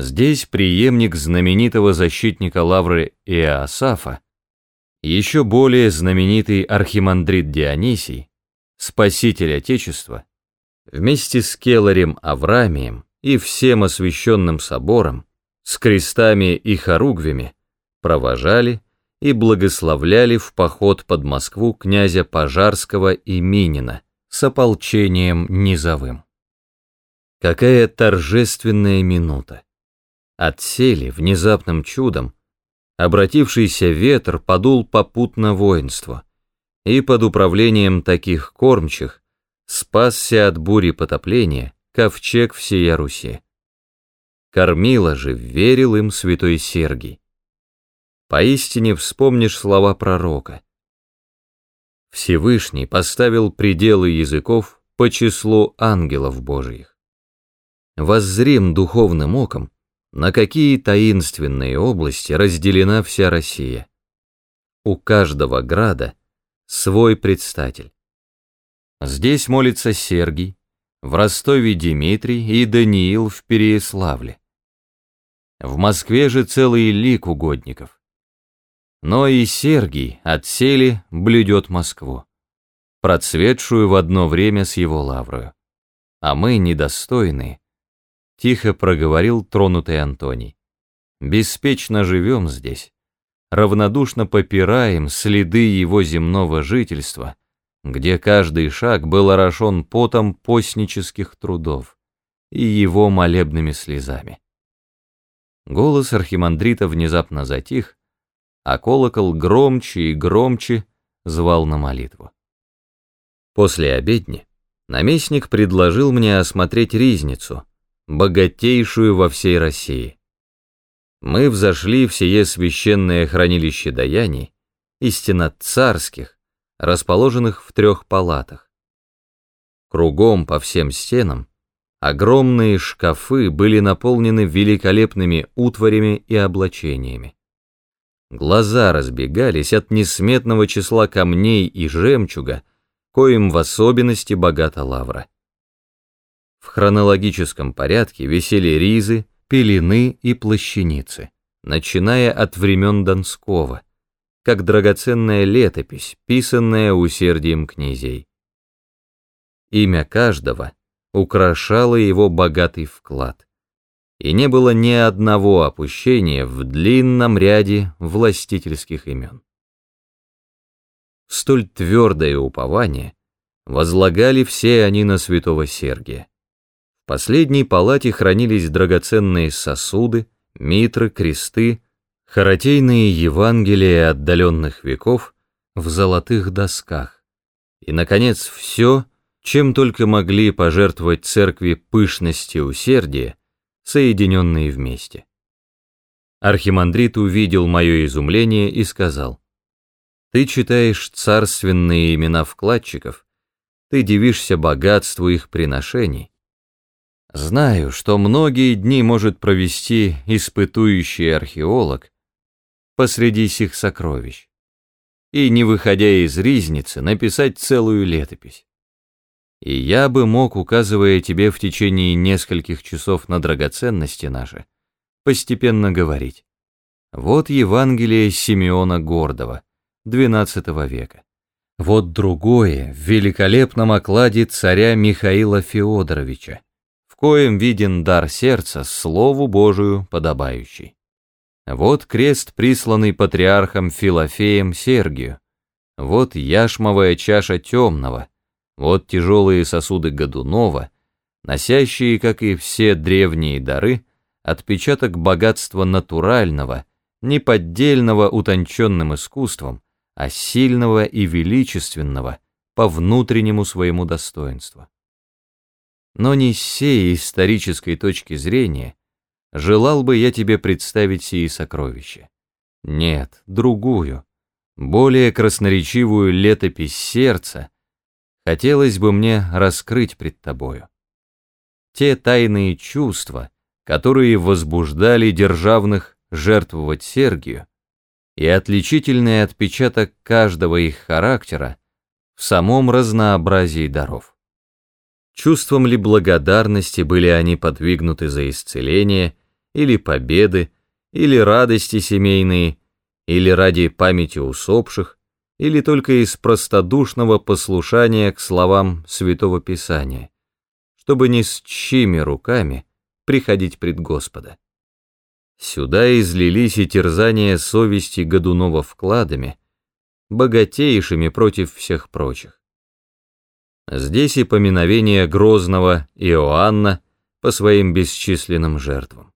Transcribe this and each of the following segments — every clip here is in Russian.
Здесь преемник знаменитого защитника Лавры Иоасафа, еще более знаменитый архимандрит Дионисий, спаситель Отечества, вместе с Келарем Авраамием и всем освященным собором, с крестами и хоругвями, провожали и благословляли в поход под Москву князя Пожарского и Минина с ополчением низовым. Какая торжественная минута! Отсели внезапным чудом, обратившийся ветер подул попутно воинство, и под управлением таких кормчих спасся от бури потопления ковчег всея Руси. Кормила же верил им святой Сергий. Поистине вспомнишь слова пророка. Всевышний поставил пределы языков по числу ангелов Божьих. Воззрим духовным оком, на какие таинственные области разделена вся Россия. У каждого града свой предстатель. Здесь молится Сергий, в Ростове Дмитрий и Даниил в Переяславле. В Москве же целый лик угодников. Но и Сергий от сели блюдет Москву, процветшую в одно время с его лаврою. А мы, недостойные, тихо проговорил тронутый Антоний. Беспечно живем здесь, равнодушно попираем следы его земного жительства, где каждый шаг был орошен потом постнических трудов и его молебными слезами. Голос архимандрита внезапно затих, а колокол громче и громче звал на молитву. После обедни наместник предложил мне осмотреть ризницу — богатейшую во всей России. Мы взошли в сие священное хранилище даяний, истинно царских, расположенных в трех палатах. Кругом по всем стенам огромные шкафы были наполнены великолепными утварями и облачениями. Глаза разбегались от несметного числа камней и жемчуга, коим в особенности богата лавра. В хронологическом порядке висели ризы, пелены и плащаницы, начиная от времен Донского, как драгоценная летопись, писанная усердием князей. Имя каждого украшало его богатый вклад, и не было ни одного опущения в длинном ряде властительских имен. Столь твердое упование возлагали все они на святого Сергия последней палате хранились драгоценные сосуды, митры, кресты, харатейные Евангелия отдаленных веков в золотых досках. И, наконец, все, чем только могли пожертвовать церкви пышности и усердия, соединенные вместе. Архимандрит увидел мое изумление и сказал, «Ты читаешь царственные имена вкладчиков, ты дивишься богатству их приношений, Знаю, что многие дни может провести испытующий археолог посреди сих сокровищ и, не выходя из ризницы, написать целую летопись. И я бы мог, указывая тебе в течение нескольких часов на драгоценности наши, постепенно говорить. Вот Евангелие Симеона Гордова, XII века. Вот другое в великолепном окладе царя Михаила Феодоровича коем виден дар сердца, Слову Божию подобающий. Вот крест, присланный патриархом Филофеем Сергию, вот яшмовая чаша темного, вот тяжелые сосуды Годунова, носящие, как и все древние дары, отпечаток богатства натурального, неподдельного утонченным искусством, а сильного и величественного по внутреннему своему достоинству. Но не с сей исторической точки зрения желал бы я тебе представить сии сокровища. Нет, другую, более красноречивую летопись сердца хотелось бы мне раскрыть пред тобою. Те тайные чувства, которые возбуждали державных жертвовать Сергию, и отличительный отпечаток каждого их характера в самом разнообразии даров. Чувством ли благодарности были они подвигнуты за исцеление или победы, или радости семейные, или ради памяти усопших, или только из простодушного послушания к словам Святого Писания, чтобы ни с чьими руками приходить пред Господа. Сюда излились и терзания совести Годунова вкладами, богатейшими против всех прочих. Здесь и поминовение Грозного Иоанна по своим бесчисленным жертвам.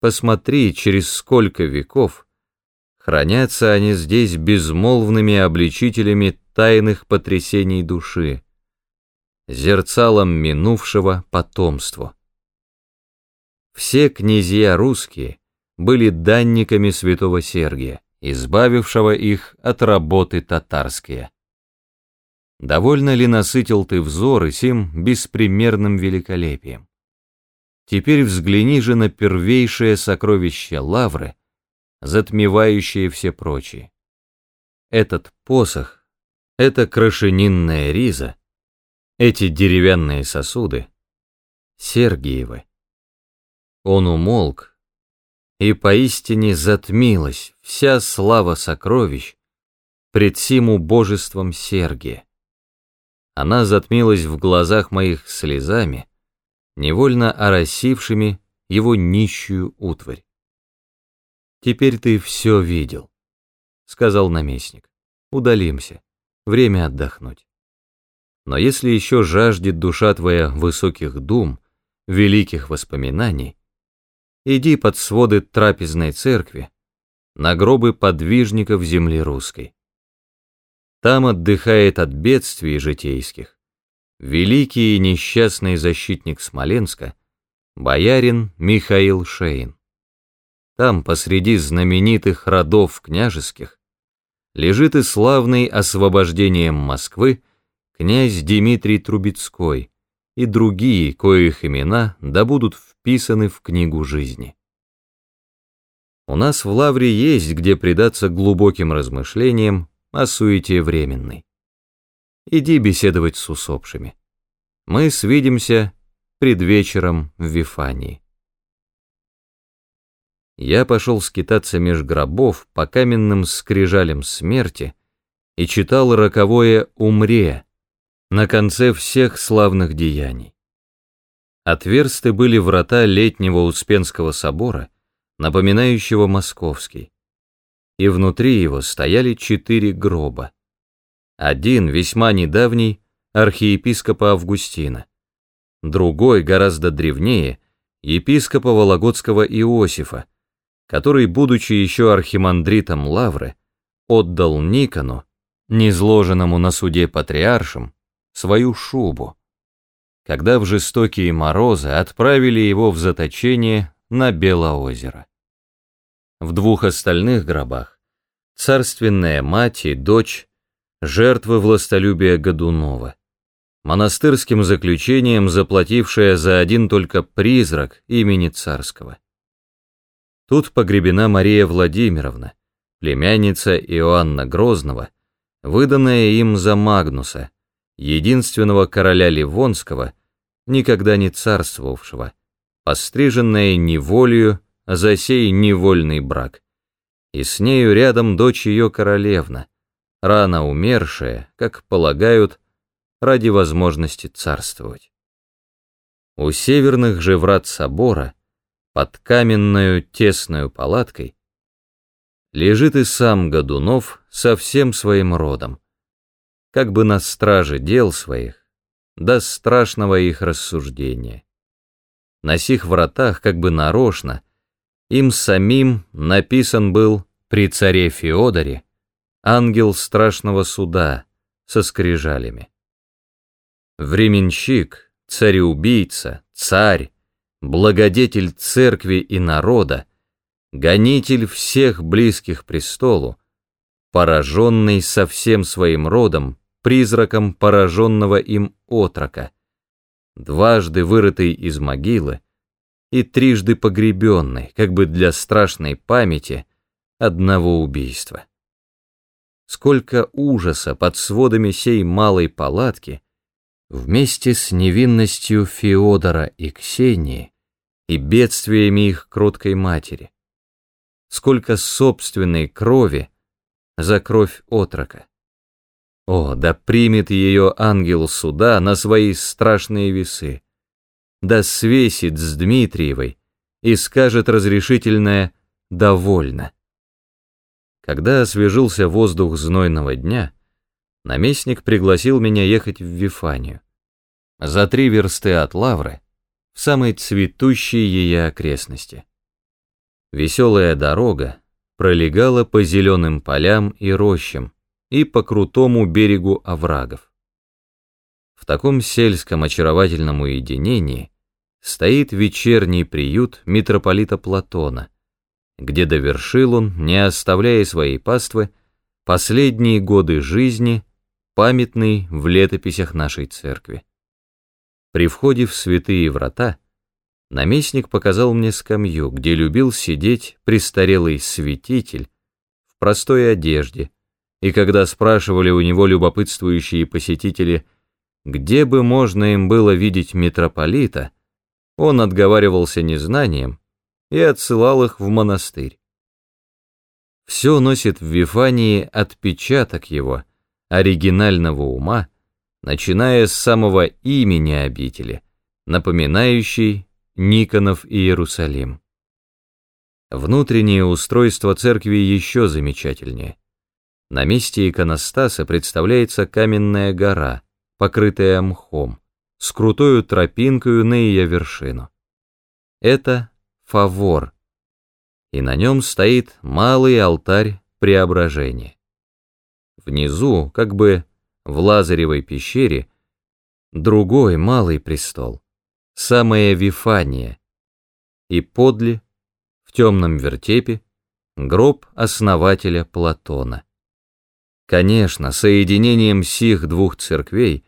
Посмотри, через сколько веков хранятся они здесь безмолвными обличителями тайных потрясений души, зерцалом минувшего потомству. Все князья русские были данниками святого Сергия, избавившего их от работы татарские. Довольно ли насытил ты взоры сим беспримерным великолепием? Теперь взгляни же на первейшее сокровище лавры, затмевающее все прочие. Этот посох, эта крашенинная риза, эти деревянные сосуды — Сергиевы. Он умолк, и поистине затмилась вся слава сокровищ пред сим убожеством Сергия. Она затмилась в глазах моих слезами, невольно оросившими его нищую утварь. «Теперь ты все видел», — сказал наместник. «Удалимся, время отдохнуть. Но если еще жаждет душа твоя высоких дум, великих воспоминаний, иди под своды трапезной церкви, на гробы подвижников земли русской. Там отдыхает от бедствий житейских великий и несчастный защитник Смоленска, боярин Михаил Шейн. Там, посреди знаменитых родов княжеских, лежит и славный освобождением Москвы князь Дмитрий Трубецкой и другие, коих имена да будут вписаны в книгу жизни. У нас в Лавре есть где предаться глубоким размышлениям о суете временной. Иди беседовать с усопшими. Мы свидимся пред вечером в Вифании. Я пошел скитаться меж гробов по каменным скрижалям смерти и читал роковое «Умре» на конце всех славных деяний. Отверсты были врата летнего Успенского собора, напоминающего московский, и внутри его стояли четыре гроба. Один, весьма недавний, архиепископа Августина, другой, гораздо древнее, епископа Вологодского Иосифа, который, будучи еще архимандритом Лавры, отдал Никону, низложенному на суде патриаршем, свою шубу когда в жестокие морозы отправили его в заточение на Белоозеро. В двух остальных гробах царственная мать и дочь жертвы властолюбия Годунова, монастырским заключением заплатившая за один только призрак имени царского. Тут погребена Мария Владимировна, племянница Иоанна Грозного, выданная им за Магнуса, единственного короля Ливонского, никогда не царствовавшего, постриженная неволею за сей невольный брак. И с нею рядом дочь ее королевна, рано умершая, как полагают, ради возможности царствовать. У северных же врат собора, под каменную тесную палаткой, лежит и сам Годунов со всем своим родом, как бы на страже дел своих, до страшного их рассуждения. На сих вратах, как бы нарочно, им самим написан был при царе Феодоре ангел страшного суда со скрижалями. Временщик, цареубийца, царь, благодетель церкви и народа, гонитель всех близких престолу, пораженный со всем своим родом, призраком пораженного им отрока, дважды вырытый из могилы и трижды погребенный, как бы для страшной памяти одного убийства. Сколько ужаса под сводами сей малой палатки вместе с невинностью Феодора и Ксении и бедствиями их кроткой матери. Сколько собственной крови за кровь отрока. О, да примет ее ангел суда на свои страшные весы, да свесит с Дмитриевой и скажет разрешительное «довольно». Когда освежился воздух знойного дня, наместник пригласил меня ехать в Вифанию. За три версты от Лавры, в самой цветущей ее окрестности. Веселая дорога пролегала по зеленым полям и рощам и по крутому берегу оврагов. Таком сельском очаровательном уединении стоит вечерний приют митрополита Платона, где довершил он, не оставляя своей паствы, последние годы жизни, памятный в летописях нашей церкви. При входе в святые врата наместник показал мне скамью, где любил сидеть престарелый святитель в простой одежде, и когда спрашивали у него любопытствующие посетители, где бы можно им было видеть митрополита, он отговаривался незнанием, и отсылал их в монастырь. Все носит в Вифании отпечаток его, оригинального ума, начиная с самого имени обители, напоминающий Никонов Иерусалим. Внутреннее устройство церкви еще замечательнее. На месте иконостаса представляется каменная гора, покрытая мхом, с крутою тропинкою на ее вершину. Это фавор, и на нем стоит малый алтарь преображения. Внизу, как бы в Лазаревой пещере, другой малый престол, самая Вифания, и подле, в темном вертепе, гроб основателя Платона. Конечно, соединением сих двух церквей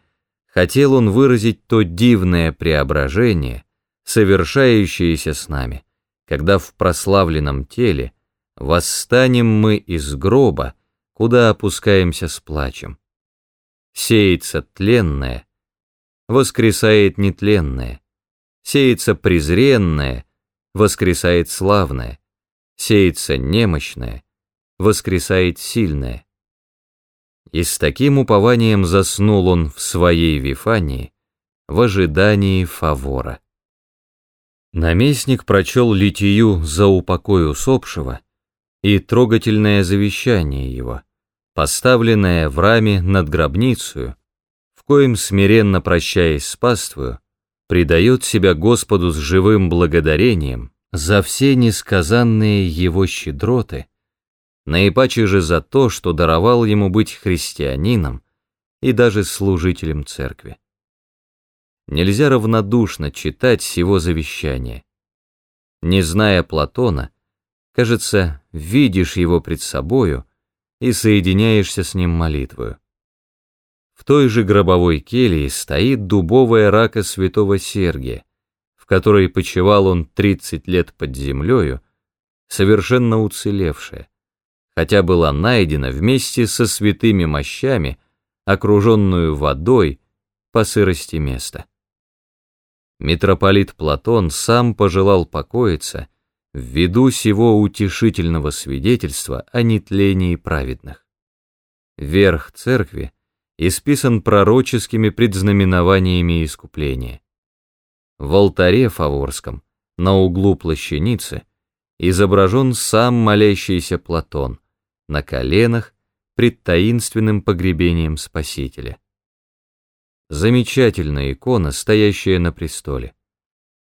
хотел он выразить то дивное преображение, совершающееся с нами, когда в прославленном теле восстанем мы из гроба, куда опускаемся с плачем. Сеется тленное, воскресает нетленное, сеется презренное, воскресает славное, сеется немощное, воскресает сильное. И с таким упованием заснул он в своей Вифании в ожидании фавора. Наместник прочел литию за упокой усопшего и трогательное завещание его, поставленное в раме над гробницей, в коем, смиренно прощаясь с паствою, предает себя Господу с живым благодарением за все несказанные его щедроты, наипаче же за то, что даровал ему быть христианином и даже служителем церкви нельзя равнодушно читать сего завещания. Не зная Платона, кажется, видишь его пред собою и соединяешься с ним молитвою. В той же гробовой келье стоит дубовая рака святого Сергия, в которой почивал он 30 лет под землею, совершенно уцелевшая, хотя была найдена вместе со святыми мощами, окруженную водой по сырости места. Митрополит Платон сам пожелал покоиться ввиду сего утешительного свидетельства о нетлении праведных. Верх церкви исписан пророческими предзнаменованиями искупления. В алтаре Фаворском, на углу плащаницы, изображен сам молящийся Платон, на коленах пред таинственным погребением Спасителя. Замечательная икона, стоящая на престоле.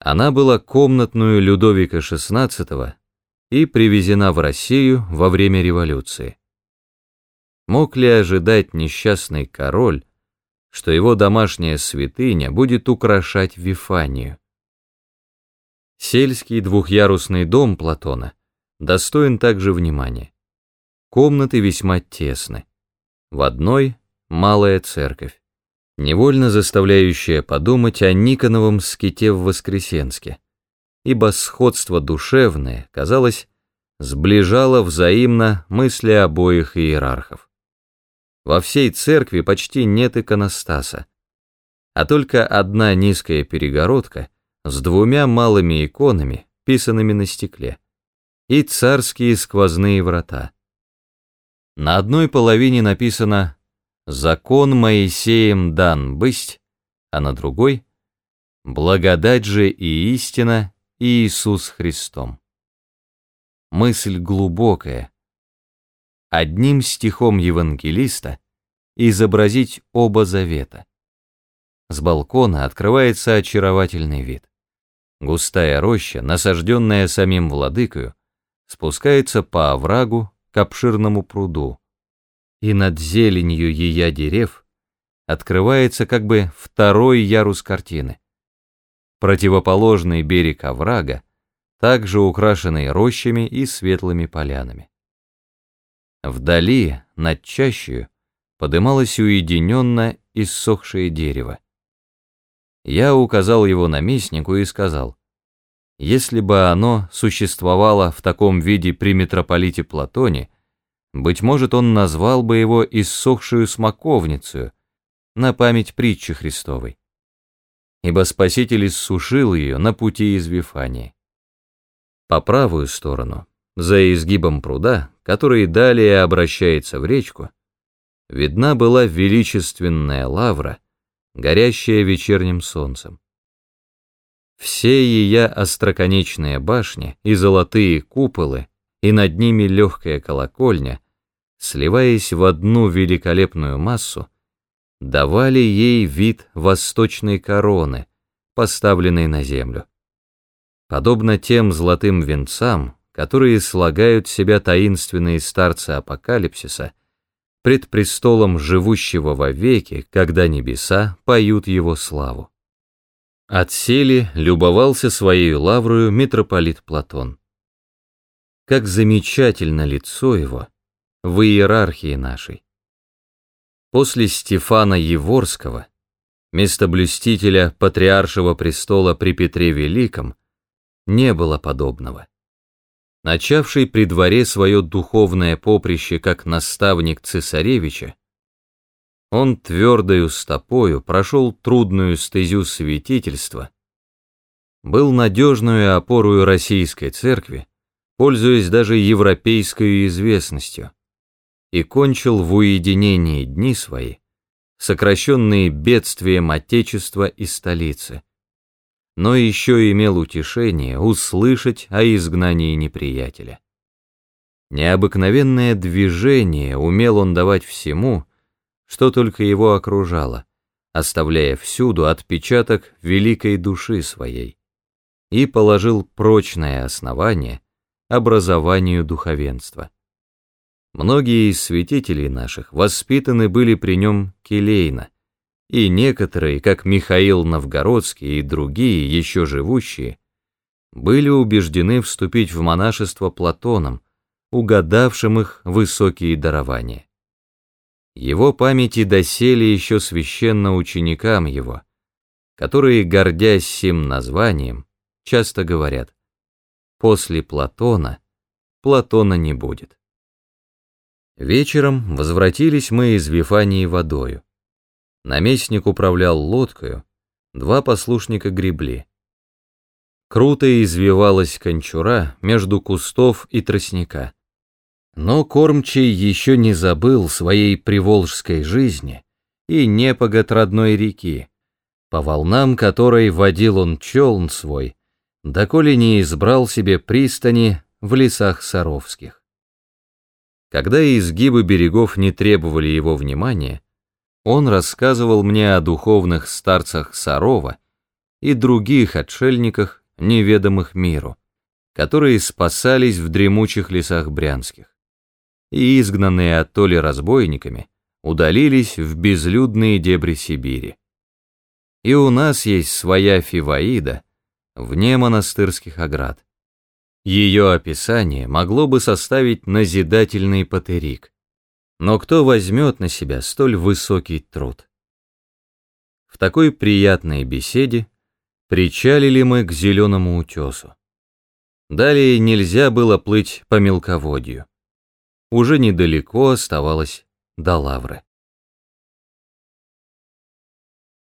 Она была комнатную Людовика XVI и привезена в Россию во время революции. Мог ли ожидать несчастный король, что его домашняя святыня будет украшать Вифанию? Сельский двухъярусный дом Платона достоин также внимания. Комнаты весьма тесны. В одной — малая церковь невольно заставляющая подумать о Никоновом ските в Воскресенске, ибо сходство душевное, казалось, сближало взаимно мысли обоих иерархов. Во всей церкви почти нет иконостаса, а только одна низкая перегородка с двумя малыми иконами, писанными на стекле, и царские сквозные врата. На одной половине написано «Закон Моисеем дан бысть», а на другой «Благодать же и истина Иисус Христом». Мысль глубокая. Одним стихом евангелиста изобразить оба завета. С балкона открывается очаровательный вид. Густая роща, насажденная самим владыкою, спускается по оврагу к обширному пруду, и над зеленью ее дерев открывается как бы второй ярус картины. Противоположный берег оврага, также украшенный рощами и светлыми полянами. Вдали, над чащею, подымалось уединенно иссохшее дерево. Я указал его наместнику и сказал, если бы оно существовало в таком виде при митрополите Платоне, быть может, он назвал бы его иссохшую смоковницу на память притчи Христовой. Ибо Спаситель иссушил ее на пути из Вифании. По правую сторону, за изгибом пруда, который далее обращается в речку, видна была величественная лавра, горящая вечерним солнцем. Все ее остроконечные башни и золотые куполы, и над ними легкая колокольня, сливаясь в одну великолепную массу, давали ей вид восточной короны, поставленной на землю. Подобно тем золотым венцам, которые слагают себя таинственные старцы апокалипсиса, пред престолом живущего вовеки, когда небеса поют его славу. Отсели любовался своей лаврою митрополит Платон. Как замечательно лицо его в иерархии нашей. После Стефана Еворского, местоблюстителя патриаршего престола при Петре Великом, не было подобного начавший при дворе свое духовное поприще как наставник цесаревича, он твердою стопою прошел трудную стезю святительства, был надежную опорою российской церкви, пользуясь даже европейской известностью, и кончил в уединении дни свои, сокращенные бедствием Отечества и столицы но еще имел утешение услышать о изгнании неприятеля. Необыкновенное движение умел он давать всему, что только его окружало, оставляя всюду отпечаток великой души своей, и положил прочное основание образованию духовенства. Многие из святителей наших воспитаны были при нем келейно, и некоторые, как Михаил Новгородский и другие, еще живущие, были убеждены вступить в монашество Платоном, угадавшим их высокие дарования. Его памяти досели еще священно ученикам его, которые, гордясь сим названием, часто говорят «после Платона Платона не будет». Вечером возвратились мы из Вифании водою. Наместник управлял лодкою, два послушника гребли. Круто извивалась кончура между кустов и тростника. Но кормчий еще не забыл своей приволжской жизни и непогод родной реки, по волнам которой водил он челн свой, доколе не избрал себе пристани в лесах Саровских. Когда изгибы берегов не требовали его внимания, он рассказывал мне о духовных старцах Сарова и других отшельниках, неведомых миру, которые спасались в дремучих лесах брянских, и изгнанные оттоле разбойниками удалились в безлюдные дебри Сибири. И у нас есть своя Фиваида вне монастырских оград. Ее описание могло бы составить назидательный патерик. Но кто возьмет на себя столь высокий труд? В такой приятной беседе причалили мы к зеленому утесу. Далее нельзя было плыть по мелководью. Уже недалеко оставалось до лавры.